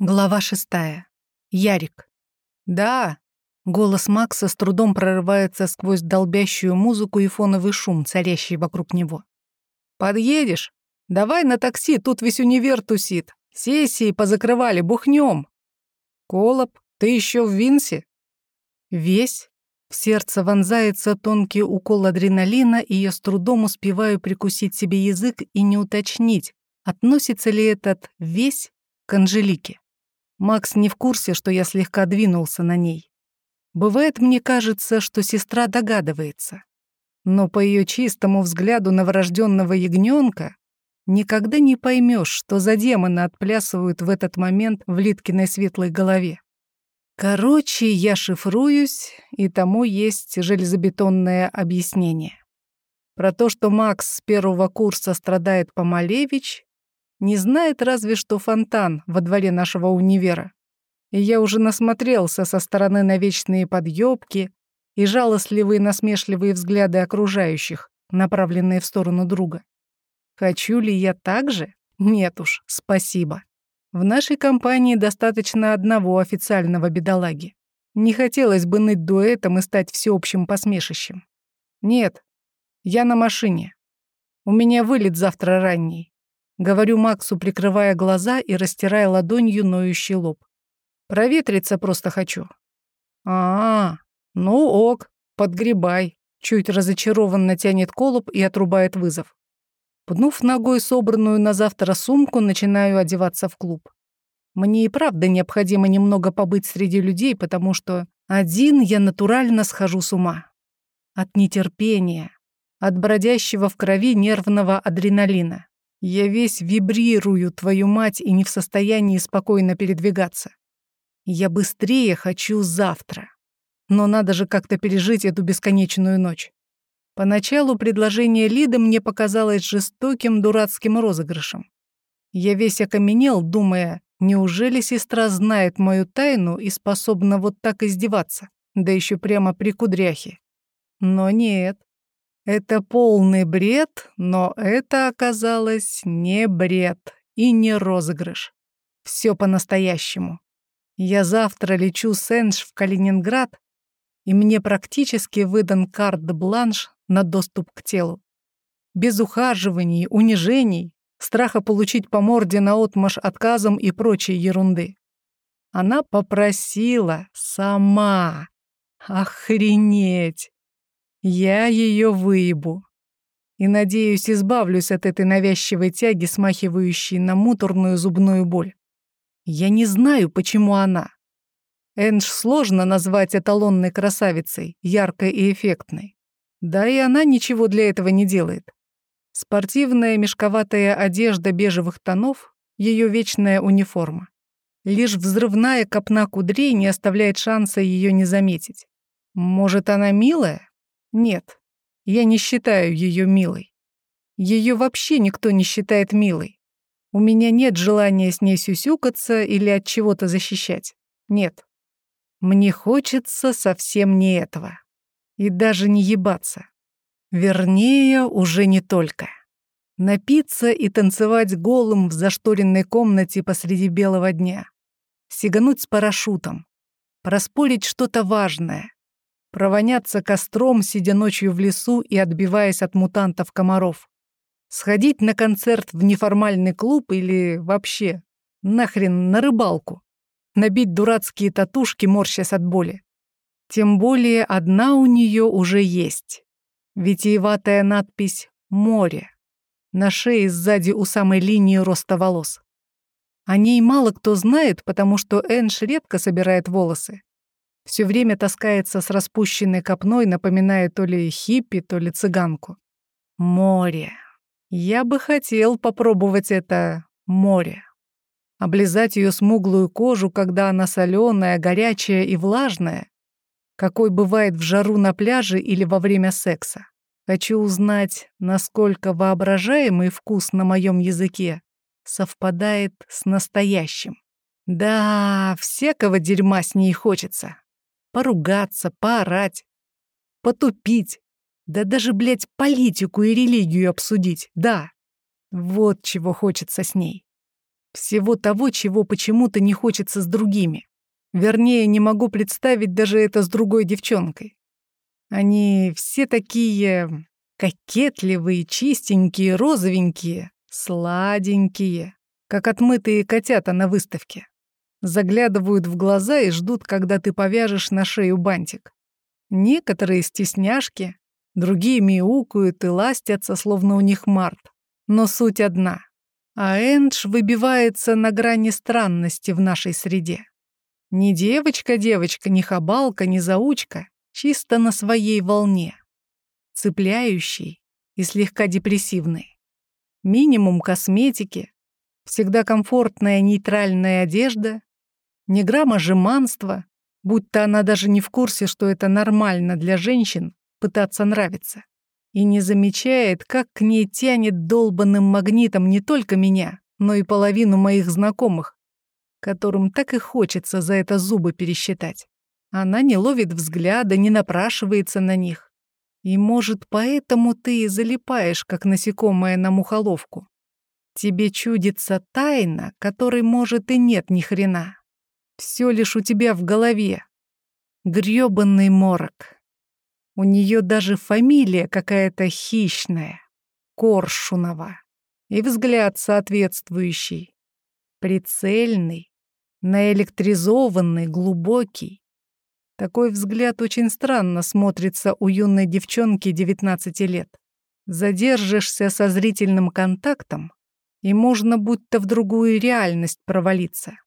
Глава шестая. Ярик. «Да!» Голос Макса с трудом прорывается сквозь долбящую музыку и фоновый шум, царящий вокруг него. «Подъедешь? Давай на такси, тут весь универ тусит. Сессии позакрывали, бухнем. Колоб, ты еще в Винсе?» Весь? В сердце вонзается тонкий укол адреналина, и я с трудом успеваю прикусить себе язык и не уточнить, относится ли этот «весь» к Анжелике. Макс не в курсе, что я слегка двинулся на ней. Бывает, мне кажется, что сестра догадывается. Но по ее чистому взгляду новорожденного ягненка никогда не поймешь, что за демоны отплясывают в этот момент в Литкиной светлой голове. Короче, я шифруюсь, и тому есть железобетонное объяснение. Про то, что Макс с первого курса страдает по Малевич, не знает разве что фонтан во дворе нашего универа. И я уже насмотрелся со стороны на вечные подъёбки и жалостливые насмешливые взгляды окружающих, направленные в сторону друга. Хочу ли я так же? Нет уж, спасибо. В нашей компании достаточно одного официального бедолаги. Не хотелось бы ныть дуэтом и стать всеобщим посмешищем. Нет, я на машине. У меня вылет завтра ранний. Говорю Максу, прикрывая глаза и растирая ладонью ноющий лоб. Проветриться просто хочу. А, -а, -а ну ок, подгребай. Чуть разочарованно тянет колоб и отрубает вызов. Пнув ногой собранную на завтра сумку, начинаю одеваться в клуб. Мне и правда необходимо немного побыть среди людей, потому что один я натурально схожу с ума. От нетерпения, от бродящего в крови нервного адреналина. Я весь вибрирую, твою мать, и не в состоянии спокойно передвигаться. Я быстрее хочу завтра. Но надо же как-то пережить эту бесконечную ночь. Поначалу предложение Лиды мне показалось жестоким дурацким розыгрышем. Я весь окаменел, думая, неужели сестра знает мою тайну и способна вот так издеваться, да еще прямо при кудряхе. Но нет. Это полный бред, но это оказалось не бред и не розыгрыш. Все по-настоящему. Я завтра лечу с Энж в Калининград, и мне практически выдан карт-бланш на доступ к телу. Без ухаживаний, унижений, страха получить по морде наотмашь отказом и прочей ерунды. Она попросила сама. Охренеть! Я ее выебу. И, надеюсь, избавлюсь от этой навязчивой тяги, смахивающей на муторную зубную боль. Я не знаю, почему она. Эндж сложно назвать эталонной красавицей, яркой и эффектной. Да и она ничего для этого не делает. Спортивная мешковатая одежда бежевых тонов — ее вечная униформа. Лишь взрывная копна кудрей не оставляет шанса ее не заметить. Может, она милая? Нет, я не считаю ее милой. Ее вообще никто не считает милой. У меня нет желания с ней сюсюкаться или от чего-то защищать. Нет. Мне хочется совсем не этого. И даже не ебаться. Вернее, уже не только. Напиться и танцевать голым в зашторенной комнате посреди белого дня. Сигануть с парашютом. Проспорить что-то важное провоняться костром, сидя ночью в лесу и отбиваясь от мутантов-комаров. Сходить на концерт в неформальный клуб или вообще нахрен на рыбалку. Набить дурацкие татушки, морщась от боли. Тем более одна у нее уже есть. Витиеватая надпись «Море» на шее сзади у самой линии роста волос. О ней мало кто знает, потому что Энш редко собирает волосы все время таскается с распущенной копной, напоминая то ли хиппи, то ли цыганку. Море. Я бы хотел попробовать это море. Облизать ее смуглую кожу, когда она соленая, горячая и влажная, какой бывает в жару на пляже или во время секса. Хочу узнать, насколько воображаемый вкус на моем языке совпадает с настоящим. Да, всякого дерьма с ней хочется поругаться, поорать, потупить, да даже, блядь, политику и религию обсудить, да. Вот чего хочется с ней. Всего того, чего почему-то не хочется с другими. Вернее, не могу представить даже это с другой девчонкой. Они все такие кокетливые, чистенькие, розовенькие, сладенькие, как отмытые котята на выставке. Заглядывают в глаза и ждут, когда ты повяжешь на шею бантик. Некоторые стесняшки, другие мяукают и ластятся, словно у них март. Но суть одна. А Эндж выбивается на грани странности в нашей среде. Не девочка-девочка, не хабалка, не заучка, чисто на своей волне. Цепляющий и слегка депрессивный. Минимум косметики, всегда комфортная нейтральная одежда, ни грамма жеманства, будто она даже не в курсе, что это нормально для женщин пытаться нравиться, и не замечает, как к ней тянет долбанным магнитом не только меня, но и половину моих знакомых, которым так и хочется за это зубы пересчитать. Она не ловит взгляда, не напрашивается на них. И, может, поэтому ты и залипаешь, как насекомое на мухоловку. Тебе чудится тайна, которой, может, и нет ни хрена. Все лишь у тебя в голове. Грёбаный морок. У нее даже фамилия какая-то хищная. Коршунова. И взгляд соответствующий. Прицельный, наэлектризованный, глубокий. Такой взгляд очень странно смотрится у юной девчонки 19 лет. Задержишься со зрительным контактом, и можно будто в другую реальность провалиться.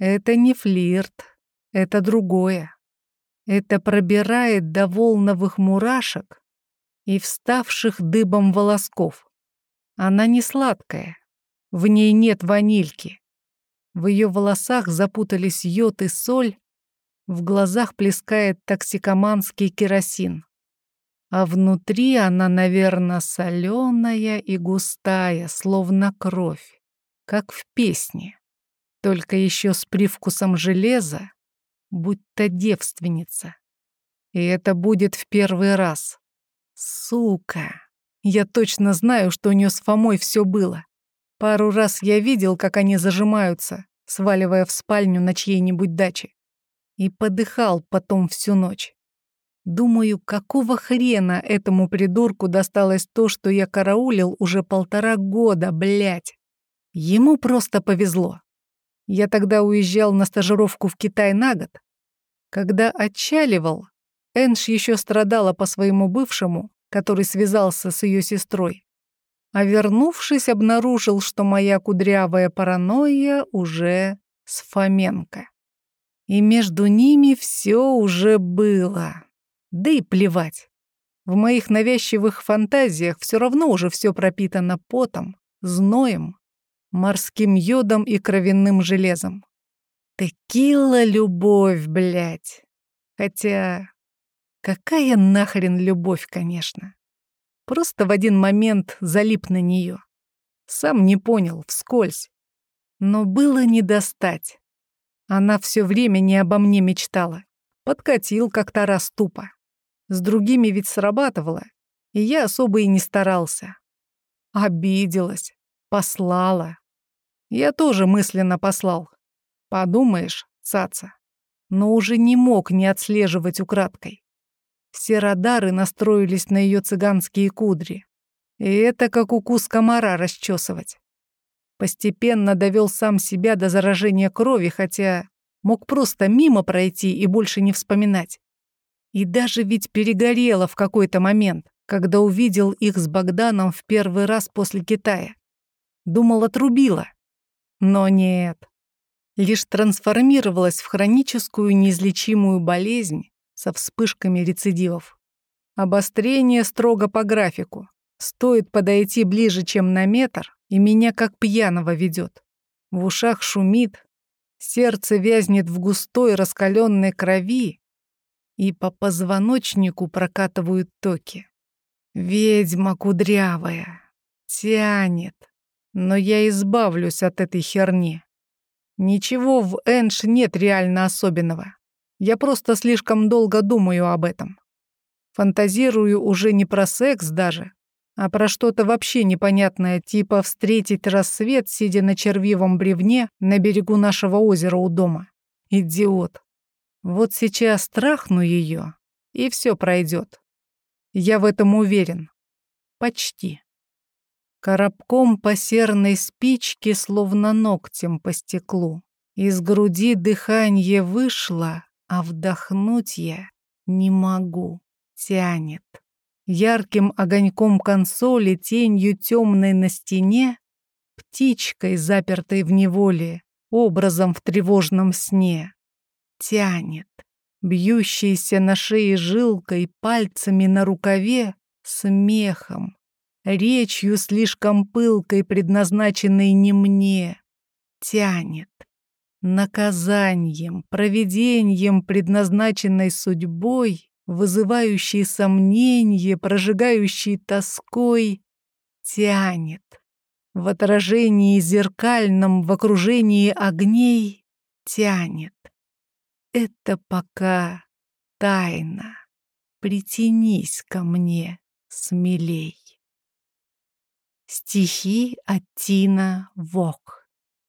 Это не флирт, это другое. Это пробирает до волновых мурашек и вставших дыбом волосков. Она не сладкая, в ней нет ванильки, в ее волосах запутались йод и соль, в глазах плескает токсикоманский керосин. А внутри она, наверное, соленая и густая, словно кровь, как в песне, только еще с привкусом железа, будто девственница. И это будет в первый раз. Сука! Я точно знаю, что у нее с Фомой все было. Пару раз я видел, как они зажимаются, сваливая в спальню на чьей-нибудь даче. И подыхал потом всю ночь. Думаю, какого хрена этому придурку досталось то, что я караулил уже полтора года, блядь. Ему просто повезло. Я тогда уезжал на стажировку в Китай на год. Когда отчаливал, Энш еще страдала по своему бывшему, который связался с ее сестрой а вернувшись, обнаружил, что моя кудрявая паранойя уже с Фоменко. И между ними все уже было. Да и плевать. В моих навязчивых фантазиях все равно уже все пропитано потом, зноем, морским йодом и кровяным железом. Текила любовь, блядь. Хотя, какая нахрен любовь, конечно. Просто в один момент залип на нее. Сам не понял, вскользь. Но было не достать. Она все время не обо мне мечтала. Подкатил как-то раз тупо. С другими ведь срабатывало, и я особо и не старался. Обиделась, послала. Я тоже мысленно послал. Подумаешь, цаца. Но уже не мог не отслеживать украдкой. Все радары настроились на ее цыганские кудри. И это как укус комара расчесывать. Постепенно довел сам себя до заражения крови, хотя мог просто мимо пройти и больше не вспоминать. И даже ведь перегорело в какой-то момент, когда увидел их с Богданом в первый раз после Китая. Думал, отрубила. Но нет. Лишь трансформировалась в хроническую неизлечимую болезнь, со вспышками рецидивов. Обострение строго по графику. Стоит подойти ближе, чем на метр, и меня как пьяного ведет. В ушах шумит, сердце вязнет в густой раскаленной крови, и по позвоночнику прокатывают токи. Ведьма кудрявая, тянет, но я избавлюсь от этой херни. Ничего в Энш нет реально особенного. Я просто слишком долго думаю об этом. Фантазирую уже не про секс даже, а про что-то вообще непонятное, типа встретить рассвет, сидя на червивом бревне на берегу нашего озера у дома. Идиот. Вот сейчас трахну ее, и все пройдет. Я в этом уверен. Почти. Коробком по серной спичке, словно ногтем по стеклу. Из груди дыхание вышло, а вдохнуть я не могу. Тянет. Ярким огоньком консоли, тенью темной на стене, птичкой, запертой в неволе, образом в тревожном сне. Тянет. Бьющейся на шее жилкой, пальцами на рукаве, смехом, речью слишком пылкой, предназначенной не мне, тянет. Наказанием, проведением, предназначенной судьбой, вызывающей сомнение, прожигающей тоской, тянет. В отражении зеркальном, в окружении огней тянет. Это пока тайна. Притянись ко мне смелей. Стихи от Тина Вок